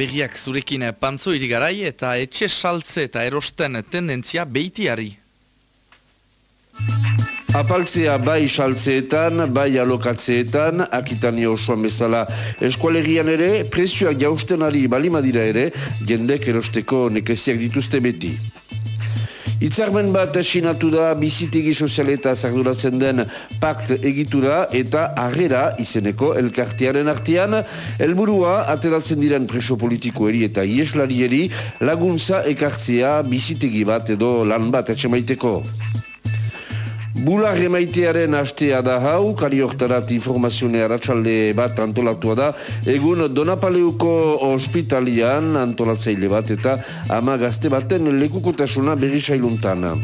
berriak zurekin pantzo irigarai eta etxe saltze eta erosten tendentzia beitiari. Apaltzea bai saltzeetan, bai alokatzeetan, akitani osoan bezala eskualerian ere, presioak jausten ari balimadira ere, jendek erosteko nekeziak dituzte beti. Itzarmen bat sinatu da bizitegi sozialeta zarduratzen den pakt egitura eta arrera izeneko elkartearen artean helburua ateratzen diren preso politikoeri eta ieslarieri laguntza ekartzea bizitegi bat edo lan bat etxemaiteko. Bular emaitearen hastea da hau, kari hortarat informazionea ratxalde bat antolatua da, egun Donapaleuko ospitalian antolatzaile bat eta ama gazte baten lekukotasuna berri sailuntan.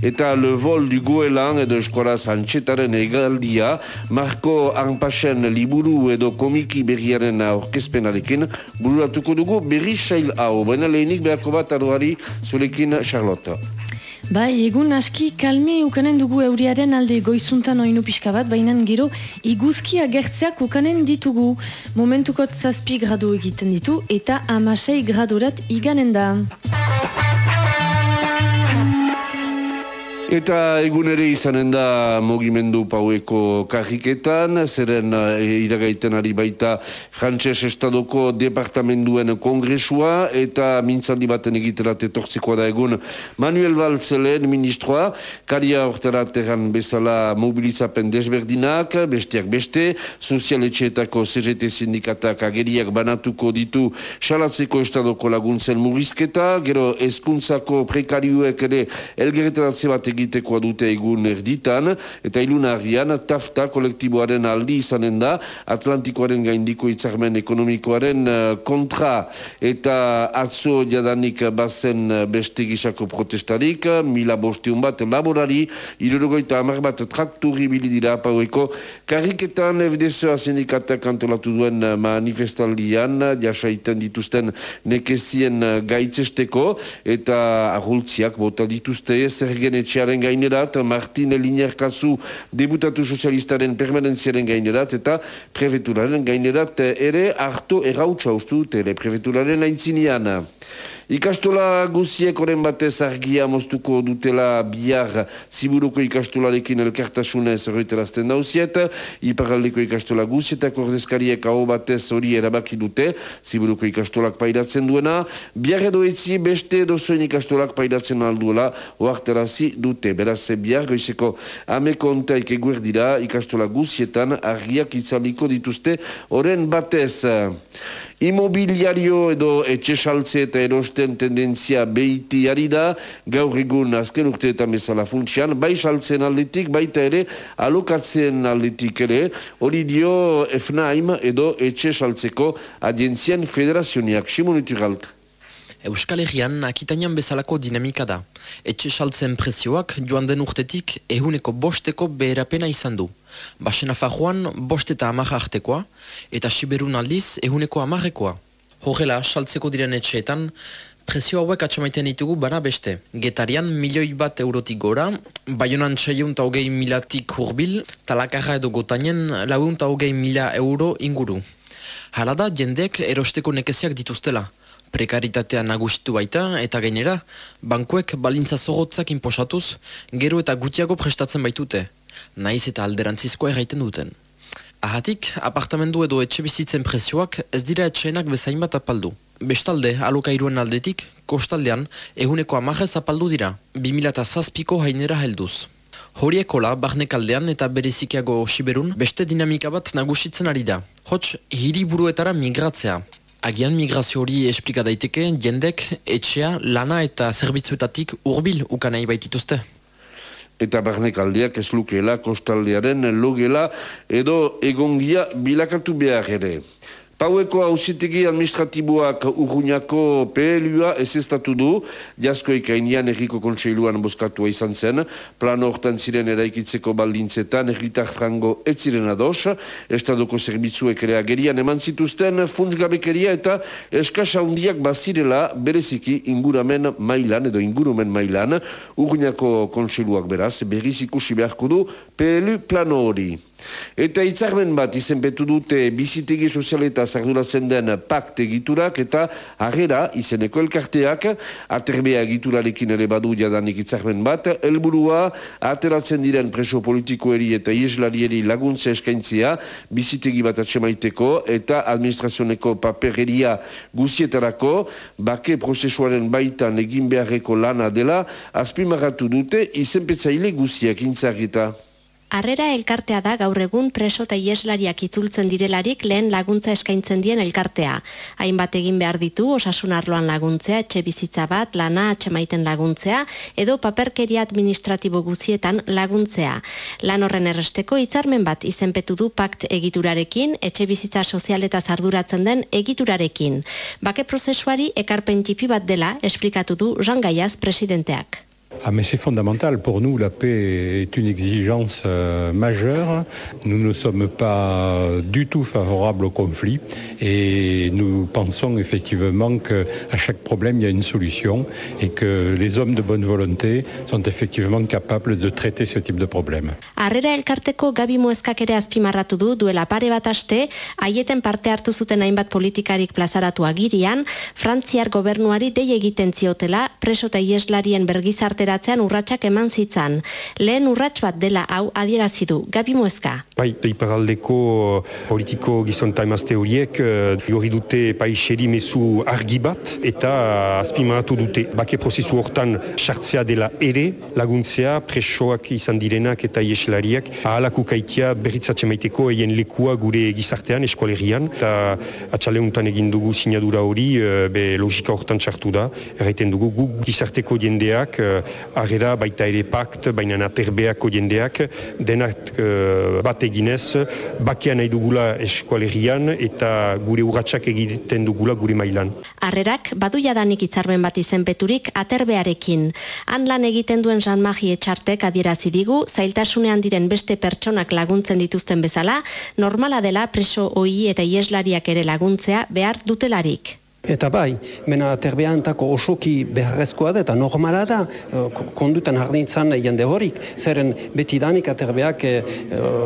Eta le vol du goelan edo eskola zantxetaren egaldia, Marko Arpasen liburu edo komiki berriaren orkezpenarekin, bururatuko dugu berri sail hau, baina lehenik beharko bat adoari zurekin Charlotte. Bai, egun aski kalme ukanen dugu euriaren alde goizuntan oinu pixka bat, baina gero iguzki agertzeak ukanen ditugu. Momentukot zazpi gradu egiten ditu eta amasei gradurat iganen da. Eta egun ere izanen da mogimendu paueko karriketan, zeren e, iragaiten ari baita Frantses Estadoko Departamenduen Kongresua, eta mintzaldi baten egiterat etortzikoa da egun. Manuel Baltzelen ministroa, karia orterat erran bezala mobilizapen desberdinak, besteak beste, sozialetxeetako CGT sindikatak ageriak banatuko ditu salatzeko Estadoko laguntzen murizketa, gero eskuntzako prekarioek ere elgeretaratze bat egin egitekoa dute egun erditan, eta ilunarian tafta kolektiboaren aldi izanen da, Atlantikoaren gaindiko itzarmen ekonomikoaren eh, kontra, eta atzo jadanik bazen beste gisako protestarik, mila bosteun bat laborari, irurogoita amar bat trakturi bilidira paueko, karriketan FDSA sindikatak antolatu duen manifestaldian, jasaiten dituzten nekezien gaitzesteko, eta ahultziak bota dituzte zer genetxearen gainerat, Martin Eliner kasu debutatu sozialistaren permanentziaren gainerat, eta prefeturaren gainerat ere hartu errautsa ustu dute, prefeturaren aintzinean. Ikastola guziek oren batez argia moztuko dutela bihar ziburuko ikastolarekin elkartasunez horretarazten dauziet. Iparaldeko ikastola guzietak ordezkariek hau batez hori erabaki dute ziburuko ikastolak pairatzen duena. Bihar edo etzi beste dozoen ikastolak pairatzen alduela oarterazi dute. Beraz, bihar goizeko amekontaik eguer dira ikastola guzietan argiak itzaliko dituzte oren batez. Imobiliario edo etxe saltze eta erosten tendentzia behiti ari da, gaur egun azken urteetan bezala funtsian, bai saltzen aldetik, baita ere alokatzen aldetik ere, hori dio FNAIM edo etxe saltzeko adientzien federazioniak. Simonitu galt. Euskal Herrian akitanian bezalako dinamika da. Etxe saltzen prezioak joan den urtetik ehuneko bosteko beherapena izan du. Basena fajuan bost eta amarra artekoa, eta siberun aldiz ehuneko amarrekoa. Horrela, saltzeko diren etxeetan, prezio hauek atxamaiten ditugu bana beste. Getarian milioi bat eurotik gora, baionan txaion ta hogei milatik hurbil, talakarra edo gotainen lagun ta hogei mila euro inguru. Hala da, jendek erosteko nekeziak dituztela. Prekaritatea nagusitu baita eta gainera, bankuek balintza zorotzak inposatuz, gero eta gutiago prestatzen baitute naiz eta alderantzizkoa erraiten duten. Ahatik, apartamendu edo etxe bizitzen prezioak ez dira etxeenak bezain bat apaldu. Bestalde, alokairuen aldetik, kostaldean, eguneko amajez apaldu dira, 2000 hainera helduz. Horiekola, barnekaldean eta berezikiago siberun, beste dinamika bat nagusitzen ari da. Hots, hiri buruetara migratzea. Agian migrazio hori esplika daiteke, jendek, etxea, lana eta zerbitzuetatik urbil ukanai baitituzte eta barnek aldeak ez lukeela kostaldearen logela edo egongia bilakatu behar ere. Paueko hausitegi administratiboak urruñako PLUa ez estatu du, ikainian erriko kontseiluan boskatua izan zen, plano hortan ziren eraikitzeko baldintzetan erritar frango ez ziren ados, estadoko zerbitzuek ere agerian eman zituzten funtsgabekeria eta eskasa hundiak bazirela bereziki inguramen mailan edo ingurumen mailan, urruñako kontseiluak beraz, berriz ikusi beharko du PLU plano hori. Eta hitzarmen bat izenpetu dute bizitegi sozialeta zarduratzen den pakt egiturak eta harrera izeneko elkarteak. Aterbea egiturarekin ere badu jadanik hitzarmen bat, helburua ateratzen diren preso politikoeri eta ieslarieri laguntza eskaintzia bizitegi bat atxemaiteko eta administrazioneko papereria guzietarako bake prozesuaren baitan egin beharreko lana dela azpimarratu dute izenpetzaile guziak intzagita. Arrera elkartea da gaur egun preso eta ieslariak itzultzen direlarik lehen laguntza eskaintzen dien elkartea. Hainbat egin behar ditu osasun arloan laguntzea, etxe bizitza bat, lana atxemaiten laguntzea, edo paperkeria administratibo guzietan laguntzea. Lan horren erresteko hitzarmen bat izenpetu du pakt egiturarekin, etxe bizitza sozial eta zarduratzen den egiturarekin. Bake prozesuari ekarpen tipi bat dela, esplikatu du Jean Gaiaz presidenteak. Ah mais c'est fondamental. Pour nous, la paix est une exigence euh, majeure. Nous ne sommes pas du tout favorables au conflit et nous pensons effectivement qu'à chaque problème, il y a une solution et que les hommes de bonne volonté sont effectivement capables de traiter ce type de problème. Gabi pare ateratzean urratsak eman zitzan. Lehen urrats bat dela hau adierazi du. Gabi Mueska. Bai, iparaldeko eh, politiko gizonta emazte horiek uh, dute paixeri mezu argi bat eta azpimaratu dute bake prozesu hortan sartzea dela ere laguntzea presoak izan direnak eta ieslariak ahalako kaitia berritzatxe maiteko eien lekua gure gizartean eskolerian eta atxaleuntan egin dugu sinadura hori uh, be logika hortan sartu da erraiten dugu gu gizarteko jendeak agera baita ere pakt, baina aterbeako jendeak, denak uh, bat eginez, bakean nahi dugula eskualerian eta gure urratsak egiten dugula gure mailan. Arrerak, badu jadanik itzarmen bat izenpeturik aterbearekin. Han lan egiten duen Jean Marie Etxartek adierazi digu, zailtasunean diren beste pertsonak laguntzen dituzten bezala, normala dela preso oi eta ieslariak ere laguntzea behar dutelarik. Eta bai, mena terbeantako osoki beharrezkoa da eta normala da eh, kondutan jardintzan jende horik. Zeren beti danik aterbeak eh,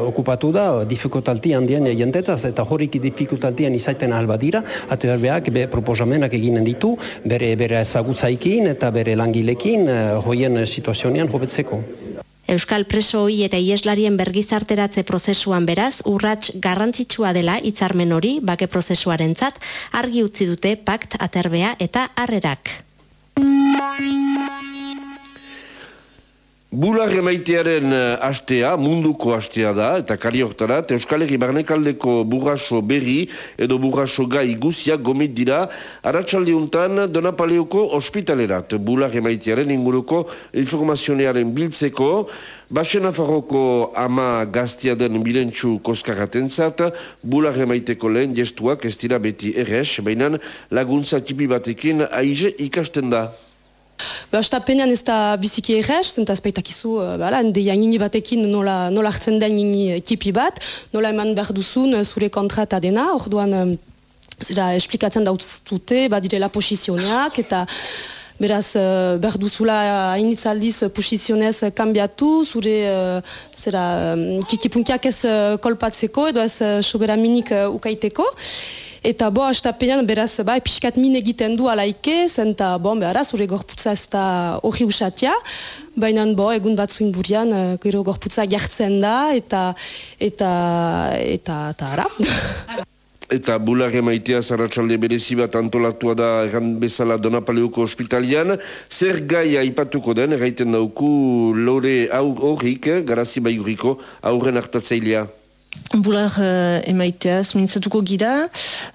okupatu da difikultalti handien jendetaz eta horik difikultaltian izaiten alba dira, aterbeak be proposamenak eginen ditu, bere bere ezagutzaikin eta bere langilekin eh, hoien situazionean hobetzeko. Euskal preso hoi eta ieslarien bergizarteratze prozesuan beraz, urrats garrantzitsua dela hitzarmen hori bake prozesuarentzat argi utzi dute pakt aterbea eta harrerak. Bular emaitearen eh, astea, munduko astea da, eta kari hortarat, Euskal Herri Barnekaldeko burraso berri edo burraso gai guziak gomit dira, aratsalde untan Donapaleuko ospitalerat. Bular emaitearen inguruko informazionearen biltzeko, Basen afarroko ama gaztia den bilentxu koskaraten zat, bular emaiteko lehen gestuak ez dira beti erres, baina laguntza tipi batekin aize ikasten da. Ba, Estapenean ez da biziki errez, zenta azpeitakizu, uh, bala, deia nini batekin nola, nola hartzen den nini ekipi bat, nola eman behar duzun uh, zure kontrata dena, orduan, um, zera, esplikatzen dautute, badirela posizioneak, eta beraz, uh, behar duzula hainitzaldiz posizionez kambiatu, zure, uh, zera, um, kikipunkiak ez uh, kolpatzeko, edo ez uh, sobera minik uh, ukaiteko, Eta bo, astapenean, beraz, bai, pixkat min egiten du alaike, zenta, bon, behara, zure gorputza ez da hori usatia, baina, bo, egun batzuin burian, uh, gero gorputza jartzen da, eta, eta, eta, eta, ara. Eta bular emaitea zaratxalde berezi bat antolatua da erran bezala Donapaleuko ospitalian. Zer gai aipatuko den, erraiten dauku lore horrik, garazi baiguriko, aurren hartatzailea. Bular uh, emaiteaz mintzatuko gira,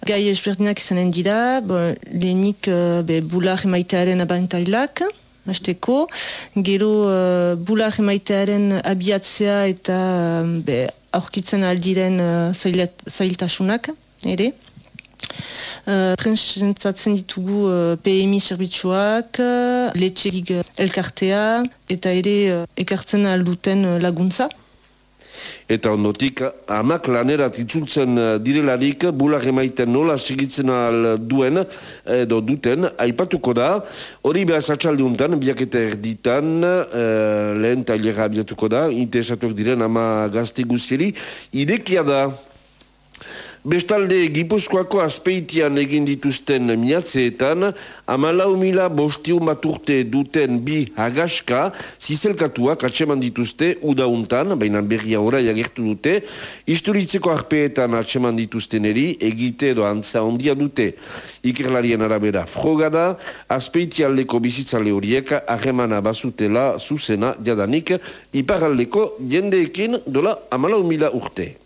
gai esberdinak izanen dira, bon, lehenik uh, be, bular emaitearen abantailak, hasteko, gero uh, bular emaitearen abiatzea eta uh, be, aurkitzen aldiren uh, zailtasunak, ere. Uh, Prensentzatzen ditugu uh, PMI zerbitzuak, uh, letxerik elkartea eta ere uh, ekartzen alduten uh, laguntza. Eta ondotik, amak lanerat itzultzen direlarik, bular emaiten nola segitzen al duen, edo duten, aipatuko da, hori behaz atxalde untan, biaketa erditan, e, lehen tailera abiatuko da, interesatuak diren ama gazte guztieri, idekia da, Bestalde, Gipuzkoako azpeitian egin dituzten miatzeetan, amalau mila bostiu maturte duten bi hagaska, zizelkatuak atseman dituzte udauntan, baina berria orai agertu dute, isturitzeko arpeetan atseman dituzten eri, egite edo antza ondia dute. Ikerlarien arabera frogada, azpeitialdeko bizitzale horiek ahemana bazutela zuzena jadanik, iparaldeko jendeekin dola amalau mila urte.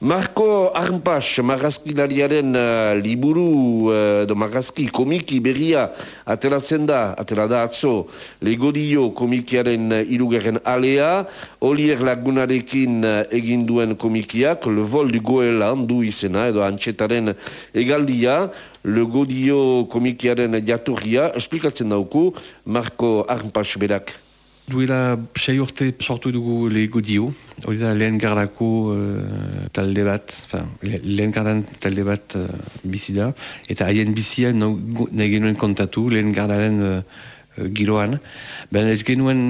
Marko Arnpas, marrazkilariaren uh, liburu, uh, do marrazki komiki berria ateratzen da, atera da atzo, legodio komikiaren uh, alea, Olier lagunarekin uh, egin duen komikiak, Le Vol du Goelan du izena, edo antxetaren egaldia, legodio komikiaren jaturria, esplikatzen dauku, Marko Arnpas berak. Duela sei urte sortu dugu lehiko dio, hori da lehen gardako uh, talde bat, lehen gardan talde bat uh, bizi da, eta haien bizia nahi genuen kontatu lehen gardaren uh, giroan. Ben ez genuen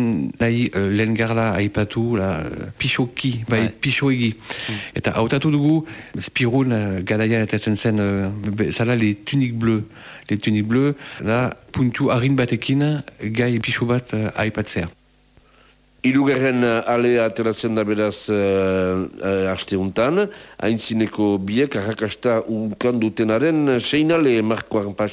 nahi uh, lehen garda aipatu la, pixoki, bai, bai. pixo egi. Mm. Eta hautatu dugu, spirun uh, gadaian eta zen uh, zala le tunik bleu. Le tunik bleu, da puntu harin batekin gai pixo bat uh, aipatzea. Irugarren eh, alea ateratzen da beraz uh, uh, asteuntan, haintzineko biek arrakasta unkan dutenaren seinale markoan pas.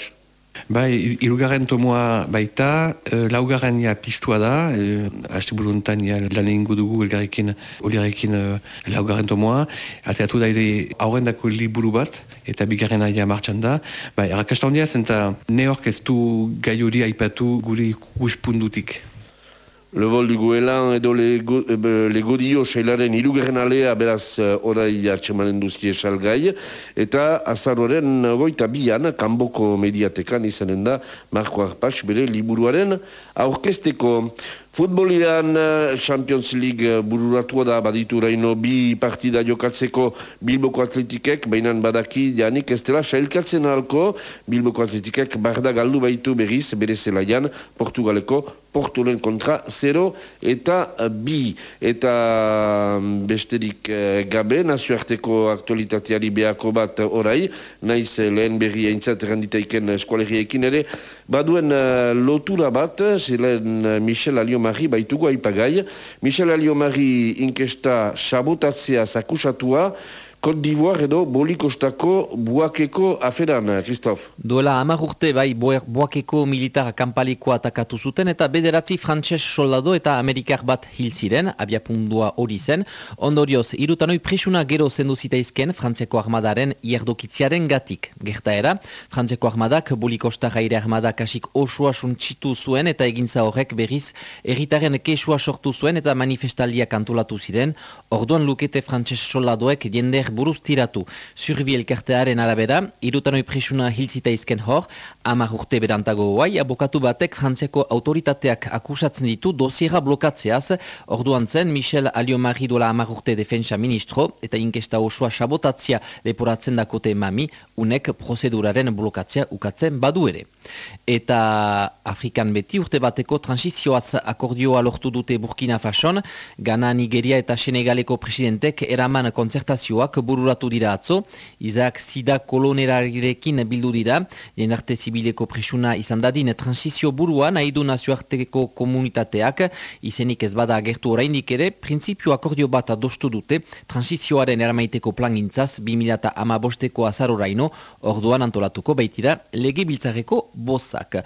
Bai, irugarren tomoa baita, uh, laugarren ja pistua da, uh, haste buruntan ja lan egingo dugu elgarrekin, oliarekin uh, laugarren tomoa, ateatu da ere aurren dako liburu bat, eta bigarren aia martxan da. Bai, arrakasta hondia zen eta ne ez du gai hori aipatu gure ikuspundutik. Le vol du Goelan edo lego, e, legodio sailaren irugerren alea beraz uh, orai hartxemanen duzkie salgai eta azaroren goita bian kanboko mediatekan izanen da Marko Arpas bere liburuaren aurkesteko Futbolian eh, Champions League eh, bururatua da baditu raino bi partida jokatzeko Bilboko Atletikek, baina badaki janik ez dela sailkatzen alko Bilboko Atletikek barda galdu baitu berriz bere zelaian Portugaleko Portulen kontra 0 eta bi. Eta mm, besterik gabe nazioarteko aktualitateari beako bat orai naiz lehen berri eintzat erranditaiken eskualeriekin ere baduen lotura bat ziren Michel Alioma Aliomari baitugu aipagai. Michel Aliomari inkesta sabotatzea zakusatua, Côte d'Ivoire edo bolikostako buakeko aferan, Christophe. Duela amar urte bai buakeko militar kanpalikoa atakatu zuten eta bederatzi frantses soldado eta amerikar bat hil ziren, abiapundua hori zen. Ondorioz, irutanoi presuna gero zendu zitaizken frantzeko armadaren ierdokitziaren gatik. Gertaera, frantzeko armadak bolikosta gaire armadak asik osua suntxitu zuen eta egintza horrek berriz erritaren kesua sortu zuen eta manifestaldiak antolatu ziren. Orduan lukete frantses soldadoek jende buruz tiratu. Zurbi elkartearen arabera, irutanoi presuna hiltzita izken hor, amar urte berantago guai, abokatu batek frantziako autoritateak akusatzen ditu dosiera blokatzeaz, orduan zen Michel Aliomari dola amar urte defensa ministro, eta inkesta osoa sabotatzia leporatzen dakote mami, unek prozeduraren blokatzea ukatzen badu ere. Eta Afrikan beti urte bateko transizioaz akordioa lortu dute Burkina Fason, Gana Nigeria eta Senegaleko presidentek eraman konzertazioak bururatu dira atzo, Izak Zida kolonerarekin bildu dira, jenarte zibileko presuna izan dadin transizio burua nahi du nazioarteko komunitateak, izenik ez bada agertu oraindik ere, prinsipio akordio bat adostu dute, transizioaren eramaiteko plangintzaz 2008ko azaroraino, orduan antolatuko baitira lege biltzareko bozak.